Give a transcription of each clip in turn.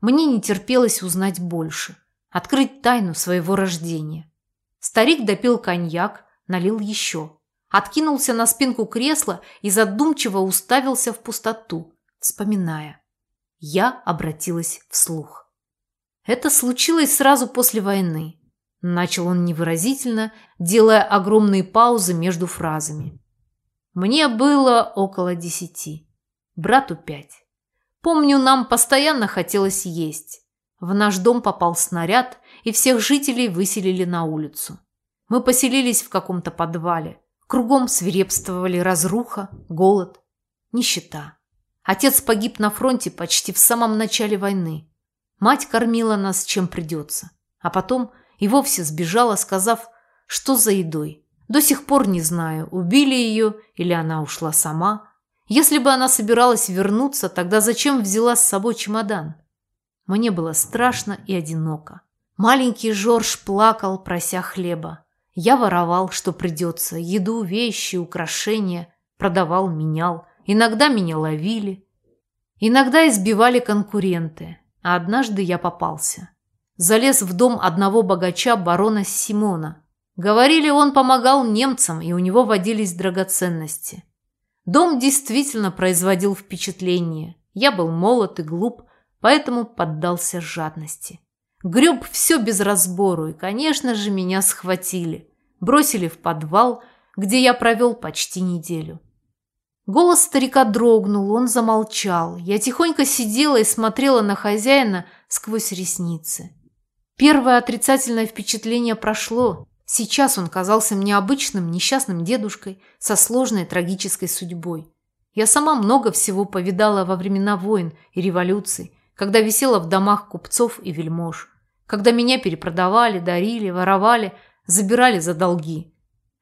Мне не терпелось узнать больше, открыть тайну своего рождения. Старик допил коньяк, налил еще. Откинулся на спинку кресла и задумчиво уставился в пустоту, вспоминая. Я обратилась вслух. Это случилось сразу после войны. Начал он невыразительно, делая огромные паузы между фразами. Мне было около десяти. Брату пять. Помню, нам постоянно хотелось есть. В наш дом попал снаряд, и всех жителей выселили на улицу. Мы поселились в каком-то подвале. Кругом свирепствовали разруха, голод, нищета. Отец погиб на фронте почти в самом начале войны. Мать кормила нас чем придется. А потом и вовсе сбежала, сказав, что за едой. До сих пор не знаю, убили ее или она ушла сама. Если бы она собиралась вернуться, тогда зачем взяла с собой чемодан? Мне было страшно и одиноко. Маленький Жорж плакал, прося хлеба. Я воровал, что придется, еду, вещи, украшения, продавал, менял. Иногда меня ловили. Иногда избивали конкуренты. А однажды я попался. Залез в дом одного богача барона Симона. Говорили, он помогал немцам, и у него водились драгоценности. Дом действительно производил впечатление. Я был молод и глуп, поэтому поддался жадности. Греб все без разбору, и, конечно же, меня схватили. Бросили в подвал, где я провел почти неделю. Голос старика дрогнул, он замолчал. Я тихонько сидела и смотрела на хозяина сквозь ресницы. Первое отрицательное впечатление прошло. Сейчас он казался мне обычным несчастным дедушкой со сложной трагической судьбой. Я сама много всего повидала во времена войн и революций, когда висела в домах купцов и вельмож, когда меня перепродавали, дарили, воровали, забирали за долги.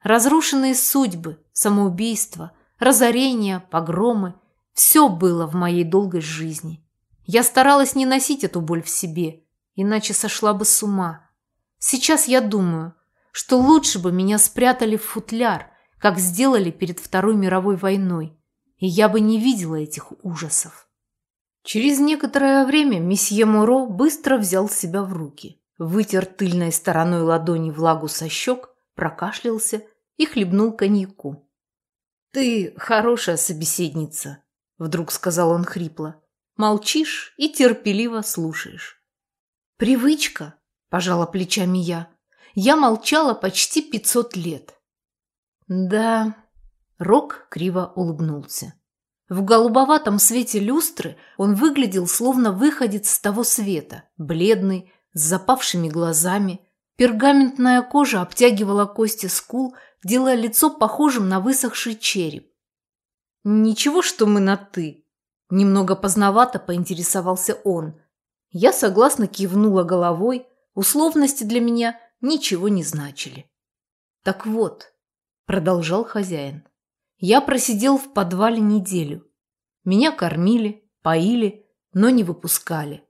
Разрушенные судьбы, самоубийства – разорения, погромы. Все было в моей долгой жизни. Я старалась не носить эту боль в себе, иначе сошла бы с ума. Сейчас я думаю, что лучше бы меня спрятали в футляр, как сделали перед Второй мировой войной, и я бы не видела этих ужасов. Через некоторое время месье Муро быстро взял себя в руки, вытер тыльной стороной ладони влагу со щек, прокашлялся и хлебнул коньяку. «Ты хорошая собеседница», – вдруг сказал он хрипло. «Молчишь и терпеливо слушаешь». «Привычка», – пожала плечами я. «Я молчала почти пятьсот лет». «Да...» – Рок криво улыбнулся. В голубоватом свете люстры он выглядел словно выходец с того света, бледный, с запавшими глазами. Пергаментная кожа обтягивала кости скул – делая лицо похожим на высохший череп. «Ничего, что мы на «ты», – немного поздновато поинтересовался он. Я согласно кивнула головой, условности для меня ничего не значили. «Так вот», – продолжал хозяин, – «я просидел в подвале неделю. Меня кормили, поили, но не выпускали.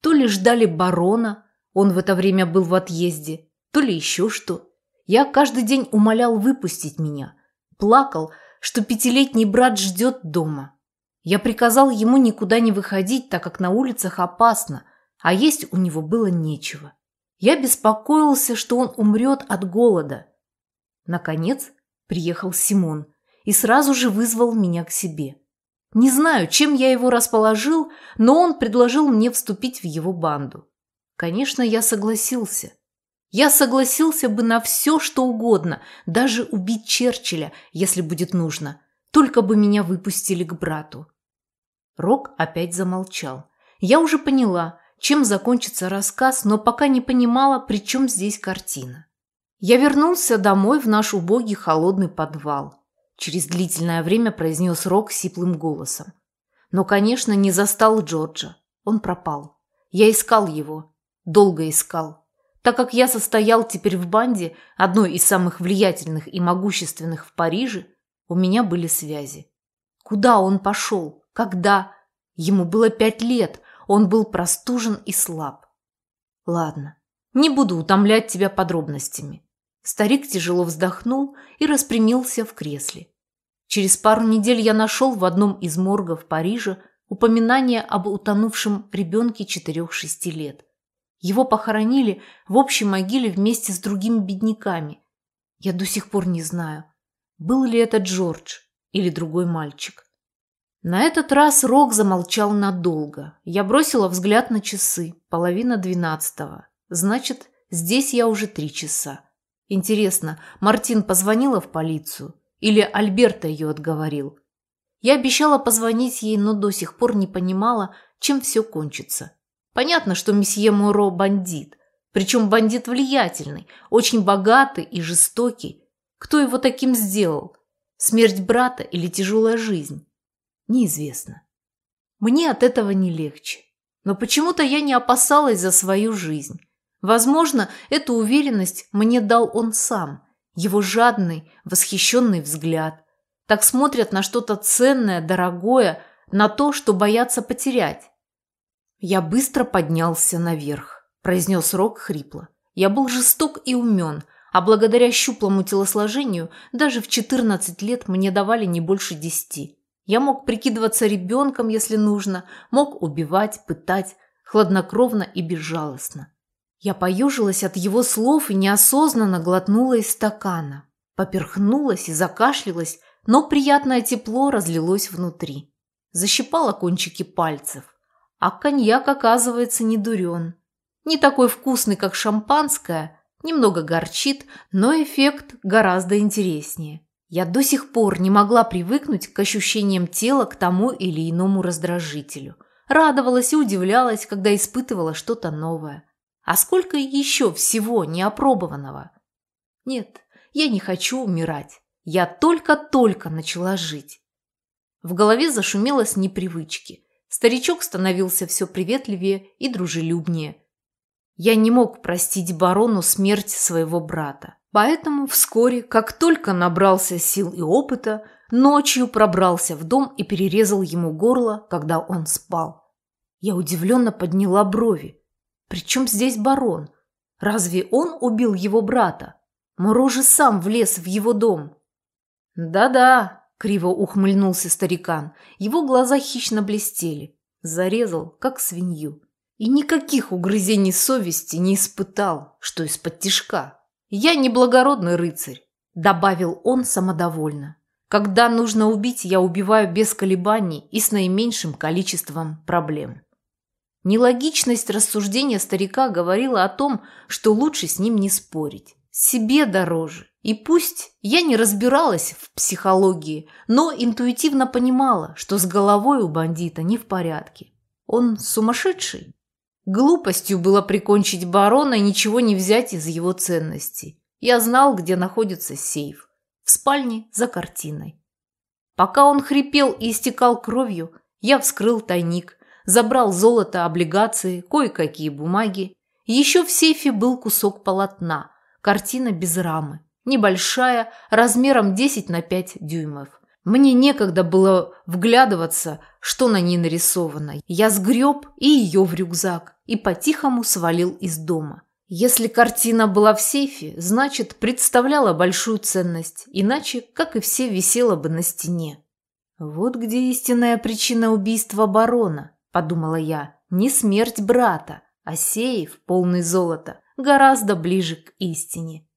То ли ждали барона, он в это время был в отъезде, то ли еще что. Я каждый день умолял выпустить меня. Плакал, что пятилетний брат ждет дома. Я приказал ему никуда не выходить, так как на улицах опасно, а есть у него было нечего. Я беспокоился, что он умрет от голода. Наконец приехал Симон и сразу же вызвал меня к себе. Не знаю, чем я его расположил, но он предложил мне вступить в его банду. Конечно, я согласился. Я согласился бы на все, что угодно, даже убить Черчилля, если будет нужно, только бы меня выпустили к брату. Рок опять замолчал. Я уже поняла, чем закончится рассказ, но пока не понимала, при чем здесь картина. Я вернулся домой в наш убогий холодный подвал. Через длительное время произнес Рок сиплым голосом. Но, конечно, не застал Джорджа. Он пропал. Я искал его. Долго искал. Так как я состоял теперь в банде, одной из самых влиятельных и могущественных в Париже, у меня были связи. Куда он пошел? Когда? Ему было пять лет, он был простужен и слаб. Ладно, не буду утомлять тебя подробностями. Старик тяжело вздохнул и распрямился в кресле. Через пару недель я нашел в одном из моргов Парижа упоминание об утонувшем ребенке 4-6 лет. Его похоронили в общей могиле вместе с другими бедняками. Я до сих пор не знаю, был ли это Джордж или другой мальчик. На этот раз Рок замолчал надолго. Я бросила взгляд на часы. Половина двенадцатого. Значит, здесь я уже три часа. Интересно, Мартин позвонила в полицию? Или Альберта ее отговорил? Я обещала позвонить ей, но до сих пор не понимала, чем все кончится. Понятно, что месье Муро бандит. Причем бандит влиятельный, очень богатый и жестокий. Кто его таким сделал? Смерть брата или тяжелая жизнь? Неизвестно. Мне от этого не легче. Но почему-то я не опасалась за свою жизнь. Возможно, эту уверенность мне дал он сам. Его жадный, восхищенный взгляд. Так смотрят на что-то ценное, дорогое, на то, что боятся потерять. Я быстро поднялся наверх, произнес Рок хрипло. Я был жесток и умен, а благодаря щуплому телосложению даже в 14 лет мне давали не больше десяти. Я мог прикидываться ребенком, если нужно, мог убивать, пытать, хладнокровно и безжалостно. Я поежилась от его слов и неосознанно глотнула из стакана. Поперхнулась и закашлялась, но приятное тепло разлилось внутри. Защипала кончики пальцев. А коньяк, оказывается, не дурен. Не такой вкусный, как шампанское, немного горчит, но эффект гораздо интереснее. Я до сих пор не могла привыкнуть к ощущениям тела к тому или иному раздражителю. Радовалась и удивлялась, когда испытывала что-то новое. А сколько еще всего неопробованного? Нет, я не хочу умирать. Я только-только начала жить. В голове зашумело с непривычки. Старичок становился все приветливее и дружелюбнее. Я не мог простить барону смерть своего брата. Поэтому вскоре, как только набрался сил и опыта, ночью пробрался в дом и перерезал ему горло, когда он спал. Я удивленно подняла брови. Причем здесь барон? Разве он убил его брата? Моро же сам влез в его дом. Да-да, криво ухмыльнулся старикан. Его глаза хищно блестели. Зарезал, как свинью. И никаких угрызений совести не испытал, что из-под тишка. «Я не благородный рыцарь», – добавил он самодовольно. «Когда нужно убить, я убиваю без колебаний и с наименьшим количеством проблем». Нелогичность рассуждения старика говорила о том, что лучше с ним не спорить. Себе дороже. И пусть я не разбиралась в психологии, но интуитивно понимала, что с головой у бандита не в порядке. Он сумасшедший. Глупостью было прикончить барона и ничего не взять из его ценностей. Я знал, где находится сейф. В спальне за картиной. Пока он хрипел и истекал кровью, я вскрыл тайник, забрал золото, облигации, кое-какие бумаги. Еще в сейфе был кусок полотна, картина без рамы, небольшая, размером 10 на 5 дюймов. Мне некогда было вглядываться, что на ней нарисовано. Я сгреб и ее в рюкзак и по-тихому свалил из дома. Если картина была в сейфе, значит, представляла большую ценность, иначе, как и все, висела бы на стене. «Вот где истинная причина убийства барона», – подумала я. «Не смерть брата, а сейф, полный золота, гораздо ближе к истине».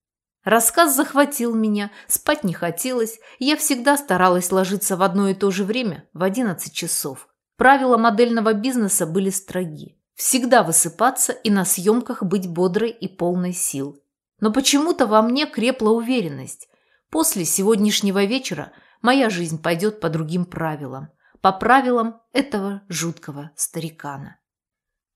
Рассказ захватил меня, спать не хотелось, я всегда старалась ложиться в одно и то же время, в 11 часов. Правила модельного бизнеса были строги. Всегда высыпаться и на съемках быть бодрой и полной сил. Но почему-то во мне крепла уверенность. После сегодняшнего вечера моя жизнь пойдет по другим правилам. По правилам этого жуткого старикана.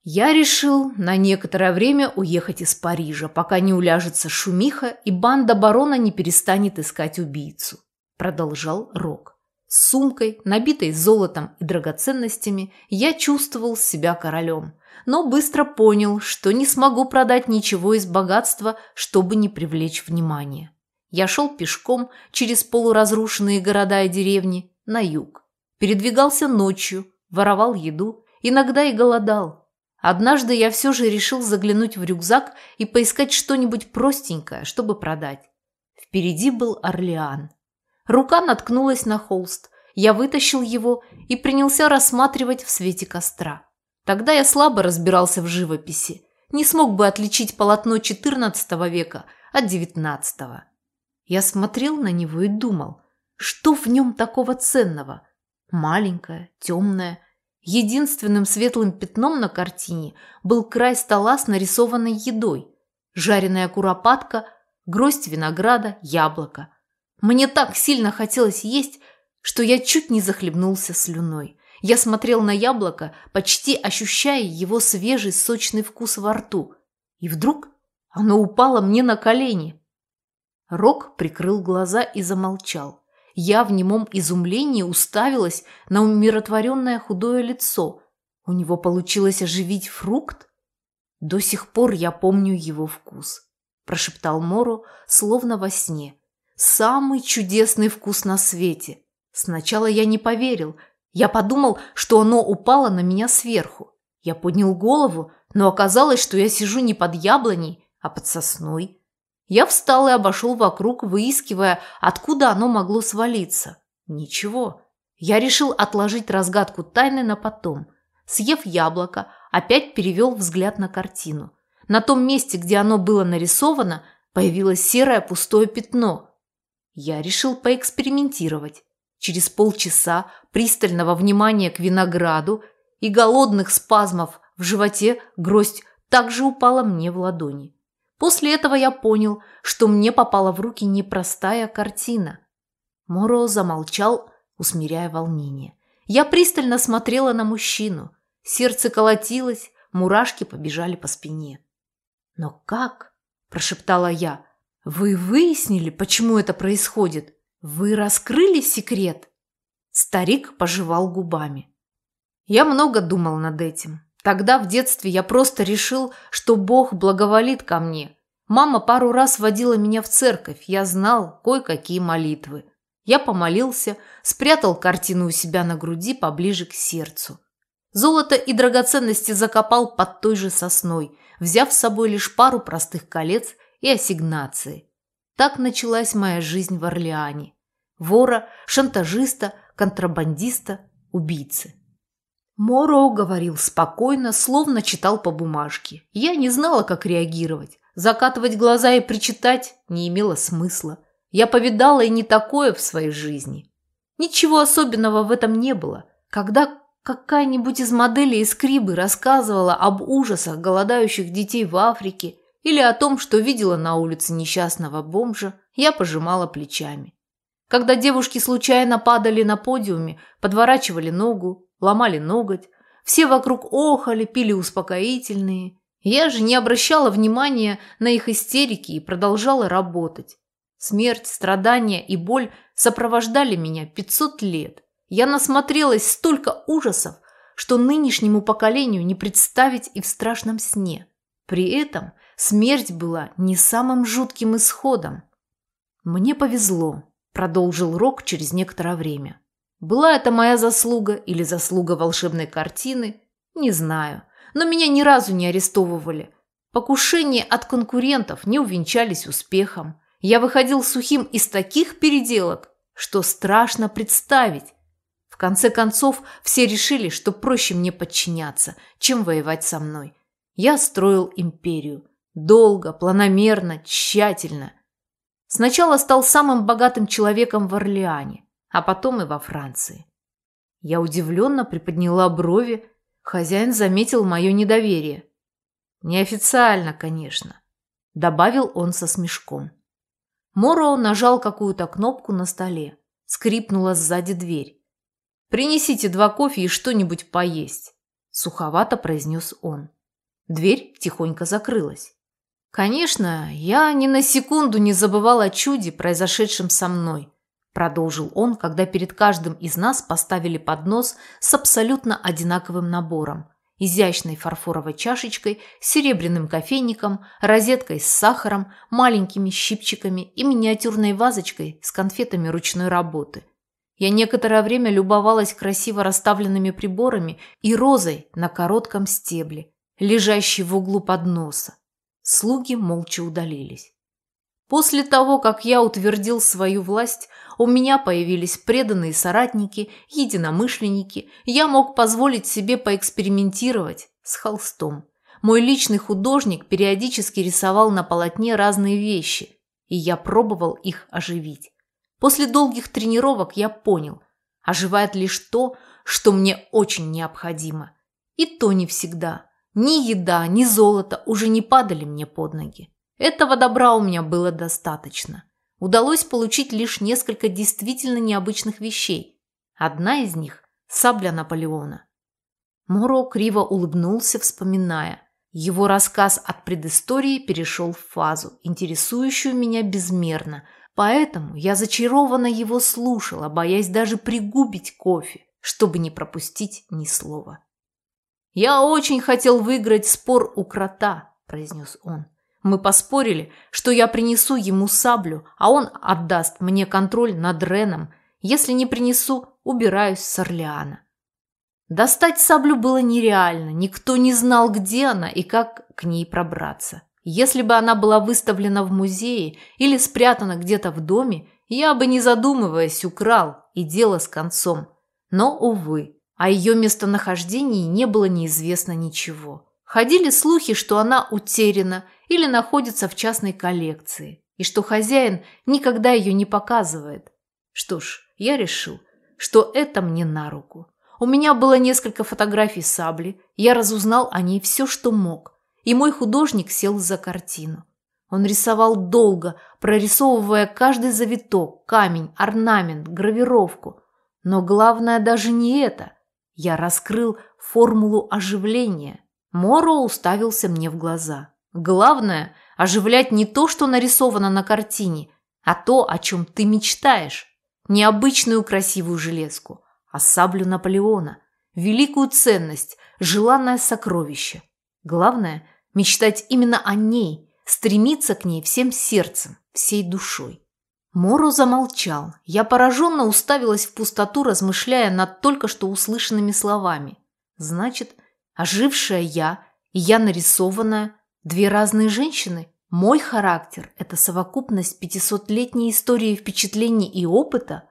Я решил на некоторое время уехать из Парижа, пока не уляжется шумиха и банда барона не перестанет искать убийцу. Продолжал Рок. С сумкой, набитой золотом и драгоценностями, я чувствовал себя королем, но быстро понял, что не смогу продать ничего из богатства, чтобы не привлечь внимание. Я шел пешком через полуразрушенные города и деревни на юг. Передвигался ночью, воровал еду, иногда и голодал – Однажды я все же решил заглянуть в рюкзак и поискать что-нибудь простенькое, чтобы продать. Впереди был Орлеан. Рука наткнулась на холст, я вытащил его и принялся рассматривать в свете костра. Тогда я слабо разбирался в живописи, не смог бы отличить полотно XIV века от XIX. Я смотрел на него и думал, что в нем такого ценного? Маленькое, темное. Единственным светлым пятном на картине был край стола с нарисованной едой. Жареная куропатка, гроздь винограда, яблоко. Мне так сильно хотелось есть, что я чуть не захлебнулся слюной. Я смотрел на яблоко, почти ощущая его свежий сочный вкус во рту. И вдруг оно упало мне на колени. Рок прикрыл глаза и замолчал. Я в немом изумлении уставилась на умиротворенное худое лицо. У него получилось оживить фрукт? До сих пор я помню его вкус, прошептал Мору, словно во сне. Самый чудесный вкус на свете. Сначала я не поверил. Я подумал, что оно упало на меня сверху. Я поднял голову, но оказалось, что я сижу не под яблоней, а под сосной. Я встал и обошел вокруг, выискивая, откуда оно могло свалиться. Ничего. Я решил отложить разгадку тайны на потом. Съев яблоко, опять перевел взгляд на картину. На том месте, где оно было нарисовано, появилось серое пустое пятно. Я решил поэкспериментировать. Через полчаса пристального внимания к винограду и голодных спазмов в животе гроздь также упала мне в ладони. После этого я понял, что мне попала в руки непростая картина. Моро замолчал, усмиряя волнение. Я пристально смотрела на мужчину. Сердце колотилось, мурашки побежали по спине. «Но как?» – прошептала я. «Вы выяснили, почему это происходит? Вы раскрыли секрет?» Старик пожевал губами. Я много думал над этим. Тогда в детстве я просто решил, что Бог благоволит ко мне. Мама пару раз водила меня в церковь, я знал кое-какие молитвы. Я помолился, спрятал картину у себя на груди поближе к сердцу. Золото и драгоценности закопал под той же сосной, взяв с собой лишь пару простых колец и ассигнации. Так началась моя жизнь в Орлеане. Вора, шантажиста, контрабандиста, убийцы. Моро говорил спокойно, словно читал по бумажке. Я не знала, как реагировать. Закатывать глаза и причитать не имело смысла. Я повидала и не такое в своей жизни. Ничего особенного в этом не было. Когда какая-нибудь из моделей из Крибы рассказывала об ужасах голодающих детей в Африке или о том, что видела на улице несчастного бомжа, я пожимала плечами. Когда девушки случайно падали на подиуме, подворачивали ногу, ломали ноготь, все вокруг охали, пили успокоительные. Я же не обращала внимания на их истерики и продолжала работать. Смерть, страдания и боль сопровождали меня 500 лет. Я насмотрелась столько ужасов, что нынешнему поколению не представить и в страшном сне. При этом смерть была не самым жутким исходом. «Мне повезло», – продолжил Рок через некоторое время. Была это моя заслуга или заслуга волшебной картины, не знаю, но меня ни разу не арестовывали. Покушения от конкурентов не увенчались успехом. Я выходил сухим из таких переделок, что страшно представить. В конце концов, все решили, что проще мне подчиняться, чем воевать со мной. Я строил империю. Долго, планомерно, тщательно. Сначала стал самым богатым человеком в Орлеане а потом и во Франции. Я удивленно приподняла брови, хозяин заметил мое недоверие. Неофициально, конечно, добавил он со смешком. Моро нажал какую-то кнопку на столе. Скрипнула сзади дверь. «Принесите два кофе и что-нибудь поесть», – суховато произнес он. Дверь тихонько закрылась. Конечно, я ни на секунду не забывал о чуде, произошедшем со мной продолжил он, когда перед каждым из нас поставили поднос с абсолютно одинаковым набором. Изящной фарфоровой чашечкой, серебряным кофейником, розеткой с сахаром, маленькими щипчиками и миниатюрной вазочкой с конфетами ручной работы. Я некоторое время любовалась красиво расставленными приборами и розой на коротком стебле, лежащей в углу подноса. Слуги молча удалились. После того, как я утвердил свою власть, у меня появились преданные соратники, единомышленники, я мог позволить себе поэкспериментировать с холстом. Мой личный художник периодически рисовал на полотне разные вещи, и я пробовал их оживить. После долгих тренировок я понял, оживает лишь то, что мне очень необходимо. И то не всегда. Ни еда, ни золото уже не падали мне под ноги. Этого добра у меня было достаточно. Удалось получить лишь несколько действительно необычных вещей. Одна из них – сабля Наполеона. Моро криво улыбнулся, вспоминая. Его рассказ от предыстории перешел в фазу, интересующую меня безмерно, поэтому я зачарованно его слушала, боясь даже пригубить кофе, чтобы не пропустить ни слова. «Я очень хотел выиграть спор у крота», – произнес он. Мы поспорили, что я принесу ему саблю, а он отдаст мне контроль над Реном. Если не принесу, убираюсь с Орлеана. Достать саблю было нереально, никто не знал, где она и как к ней пробраться. Если бы она была выставлена в музее или спрятана где-то в доме, я бы, не задумываясь, украл, и дело с концом. Но, увы, о ее местонахождении не было неизвестно ничего. Ходили слухи, что она утеряна или находится в частной коллекции, и что хозяин никогда ее не показывает. Что ж, я решил, что это мне на руку. У меня было несколько фотографий сабли, я разузнал о ней все, что мог, и мой художник сел за картину. Он рисовал долго, прорисовывая каждый завиток, камень, орнамент, гравировку. Но главное даже не это. Я раскрыл формулу оживления. Моро уставился мне в глаза. Главное – оживлять не то, что нарисовано на картине, а то, о чем ты мечтаешь. Необычную красивую железку, а саблю Наполеона, великую ценность, желанное сокровище. Главное – мечтать именно о ней, стремиться к ней всем сердцем, всей душой. Моро замолчал. Я пораженно уставилась в пустоту, размышляя над только что услышанными словами. Значит, ожившая я и я нарисованная – две разные женщины? Мой характер – это совокупность пятисотлетней истории впечатлений и опыта?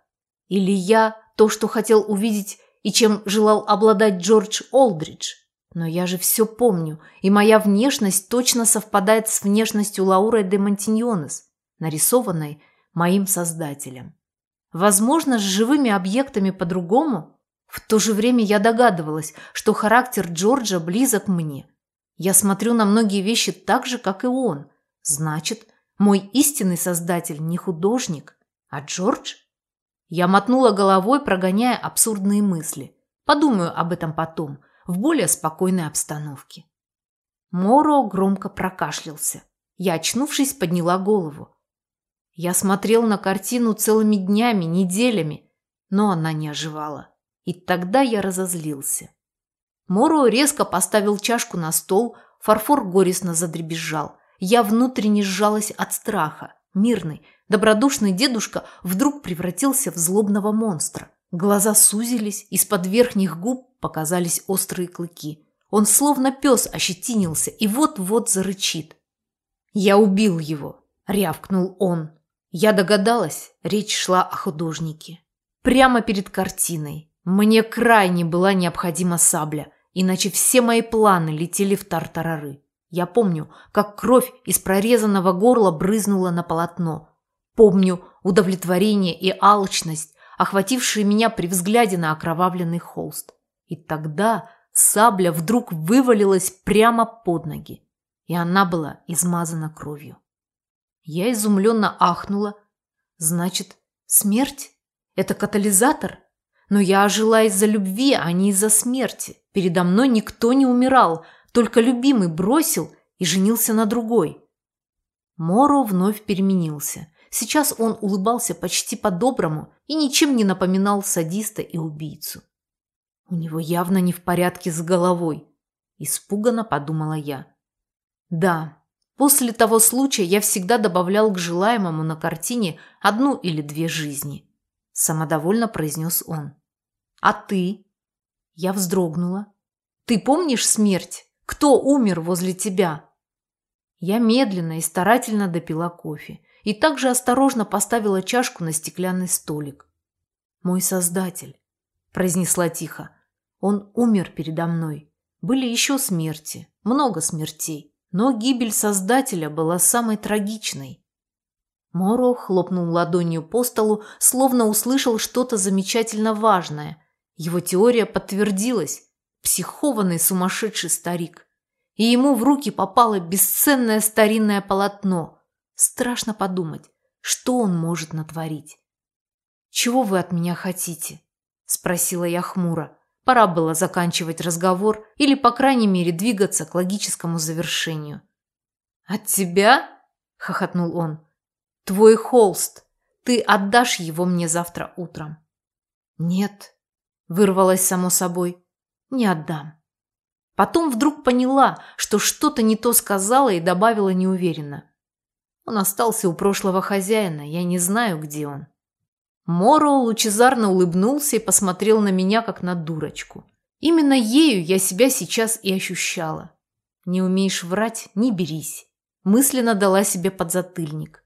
Или я – то, что хотел увидеть и чем желал обладать Джордж Олдридж? Но я же все помню, и моя внешность точно совпадает с внешностью Лауры де Монтиньонес, нарисованной моим создателем. Возможно, с живыми объектами по-другому – в то же время я догадывалась, что характер Джорджа близок мне. Я смотрю на многие вещи так же, как и он. Значит, мой истинный создатель не художник, а Джордж? Я мотнула головой, прогоняя абсурдные мысли. Подумаю об этом потом, в более спокойной обстановке. Моро громко прокашлялся. Я, очнувшись, подняла голову. Я смотрел на картину целыми днями, неделями, но она не оживала. И тогда я разозлился. Моро резко поставил чашку на стол, фарфор горестно задребезжал. Я внутренне сжалась от страха. Мирный, добродушный дедушка вдруг превратился в злобного монстра. Глаза сузились, из-под верхних губ показались острые клыки. Он словно пес ощетинился и вот-вот зарычит. «Я убил его», – рявкнул он. Я догадалась, речь шла о художнике. Прямо перед картиной, мне крайне была необходима сабля, иначе все мои планы летели в тартарары. Я помню, как кровь из прорезанного горла брызнула на полотно. Помню удовлетворение и алчность, охватившие меня при взгляде на окровавленный холст. И тогда сабля вдруг вывалилась прямо под ноги, и она была измазана кровью. Я изумленно ахнула. Значит, смерть – это катализатор? Но я ожила из-за любви, а не из-за смерти. Передо мной никто не умирал, только любимый бросил и женился на другой. Моро вновь переменился. Сейчас он улыбался почти по-доброму и ничем не напоминал садиста и убийцу. У него явно не в порядке с головой, испуганно подумала я. Да, после того случая я всегда добавлял к желаемому на картине одну или две жизни самодовольно произнес он. А ты? Я вздрогнула. Ты помнишь смерть? Кто умер возле тебя? Я медленно и старательно допила кофе. и также осторожно поставила чашку на стеклянный столик. «Мой Создатель», – произнесла тихо, – «он умер передо мной. Были еще смерти, много смертей, но гибель Создателя была самой трагичной». Моро хлопнул ладонью по столу, словно услышал что-то замечательно важное. Его теория подтвердилась. Психованный сумасшедший старик. И ему в руки попало бесценное старинное полотно. Страшно подумать, что он может натворить. «Чего вы от меня хотите?» – спросила я хмуро. Пора было заканчивать разговор или, по крайней мере, двигаться к логическому завершению. «От тебя?» – хохотнул он. «Твой холст. Ты отдашь его мне завтра утром». «Нет», – вырвалось само собой. «Не отдам». Потом вдруг поняла, что что-то не то сказала и добавила неуверенно. Он остался у прошлого хозяина, я не знаю, где он. Моро лучезарно улыбнулся и посмотрел на меня, как на дурочку. Именно ею я себя сейчас и ощущала. Не умеешь врать – не берись. Мысленно дала себе подзатыльник.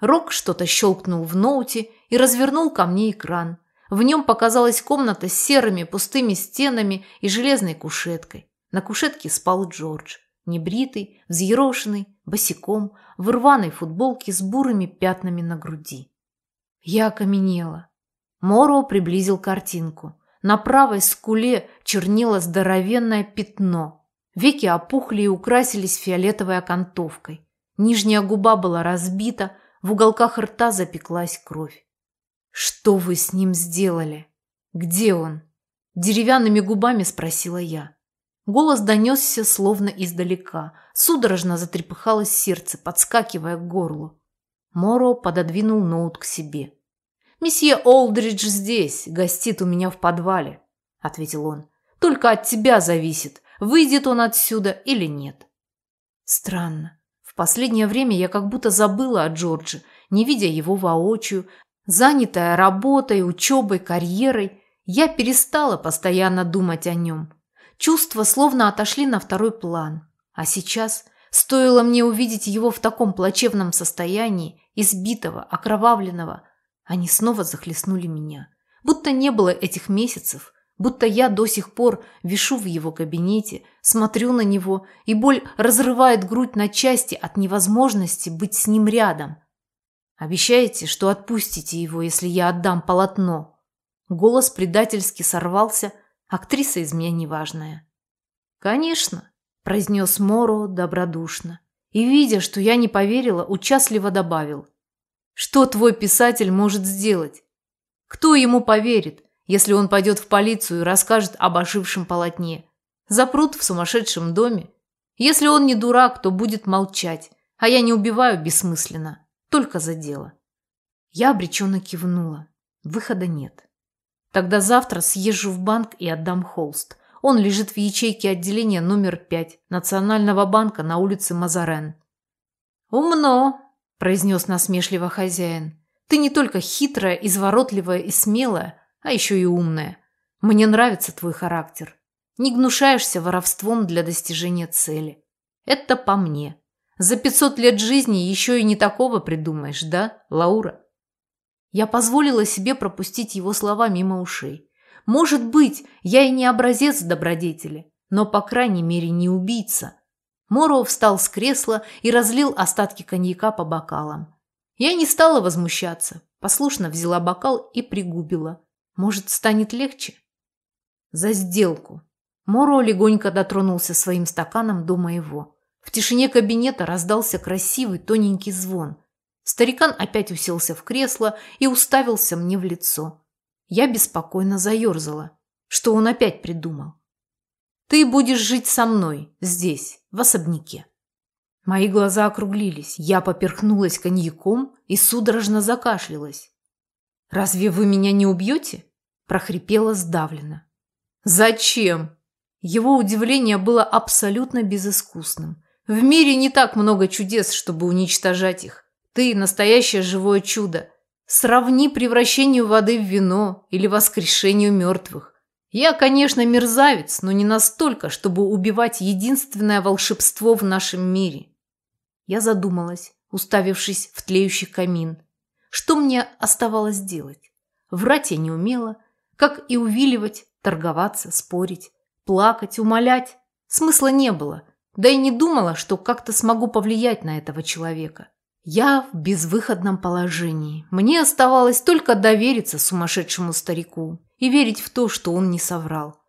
Рок что-то щелкнул в ноуте и развернул ко мне экран. В нем показалась комната с серыми пустыми стенами и железной кушеткой. На кушетке спал Джордж. Небритый, взъерошенный, босиком, в рваной футболке с бурыми пятнами на груди. Я окаменела. Моро приблизил картинку. На правой скуле чернило здоровенное пятно. Веки опухли и украсились фиолетовой окантовкой. Нижняя губа была разбита, в уголках рта запеклась кровь. «Что вы с ним сделали? Где он?» Деревянными губами спросила я. Голос донесся словно издалека. Судорожно затрепыхалось сердце, подскакивая к горлу. Моро пододвинул ноут к себе. «Месье Олдридж здесь, гостит у меня в подвале», – ответил он. «Только от тебя зависит, выйдет он отсюда или нет». Странно. В последнее время я как будто забыла о Джордже, не видя его воочию, занятая работой, учебой, карьерой, я перестала постоянно думать о нем. Чувства словно отошли на второй план. А сейчас, стоило мне увидеть его в таком плачевном состоянии, избитого, окровавленного, они снова захлестнули меня. Будто не было этих месяцев, будто я до сих пор вишу в его кабинете, смотрю на него, и боль разрывает грудь на части от невозможности быть с ним рядом. Обещаете, что отпустите его, если я отдам полотно? Голос предательски сорвался, актриса из меня неважная. Конечно, произнес Моро добродушно. И, видя, что я не поверила, участливо добавил. Что твой писатель может сделать? Кто ему поверит, если он пойдет в полицию и расскажет об ошибшем полотне? Запрут в сумасшедшем доме? Если он не дурак, то будет молчать, а я не убиваю бессмысленно, только за дело. Я обреченно кивнула. Выхода нет. Тогда завтра съезжу в банк и отдам холст. Он лежит в ячейке отделения номер 5 Национального банка на улице Мазарен. «Умно», – произнес насмешливо хозяин. «Ты не только хитрая, изворотливая и смелая, а еще и умная. Мне нравится твой характер. Не гнушаешься воровством для достижения цели. Это по мне. За 500 лет жизни еще и не такого придумаешь, да, Лаура?» Я позволила себе пропустить его слова мимо ушей. Может быть, я и не образец добродетели, но, по крайней мере, не убийца. Моро встал с кресла и разлил остатки коньяка по бокалам. Я не стала возмущаться, послушно взяла бокал и пригубила. Может, станет легче? За сделку. Моро легонько дотронулся своим стаканом до моего. В тишине кабинета раздался красивый тоненький звон. Старикан опять уселся в кресло и уставился мне в лицо. Я беспокойно заерзала. Что он опять придумал? Ты будешь жить со мной, здесь, в особняке. Мои глаза округлились. Я поперхнулась коньяком и судорожно закашлялась. «Разве вы меня не убьете?» – прохрипела сдавленно. «Зачем?» Его удивление было абсолютно безыскусным. В мире не так много чудес, чтобы уничтожать их. Ты – настоящее живое чудо. Сравни превращение воды в вино или воскрешению мертвых. Я, конечно, мерзавец, но не настолько, чтобы убивать единственное волшебство в нашем мире. Я задумалась, уставившись в тлеющий камин. Что мне оставалось делать? Врать я не умела, как и увиливать, торговаться, спорить, плакать, умолять. Смысла не было, да и не думала, что как-то смогу повлиять на этого человека. Я в безвыходном положении. Мне оставалось только довериться сумасшедшему старику и верить в то, что он не соврал.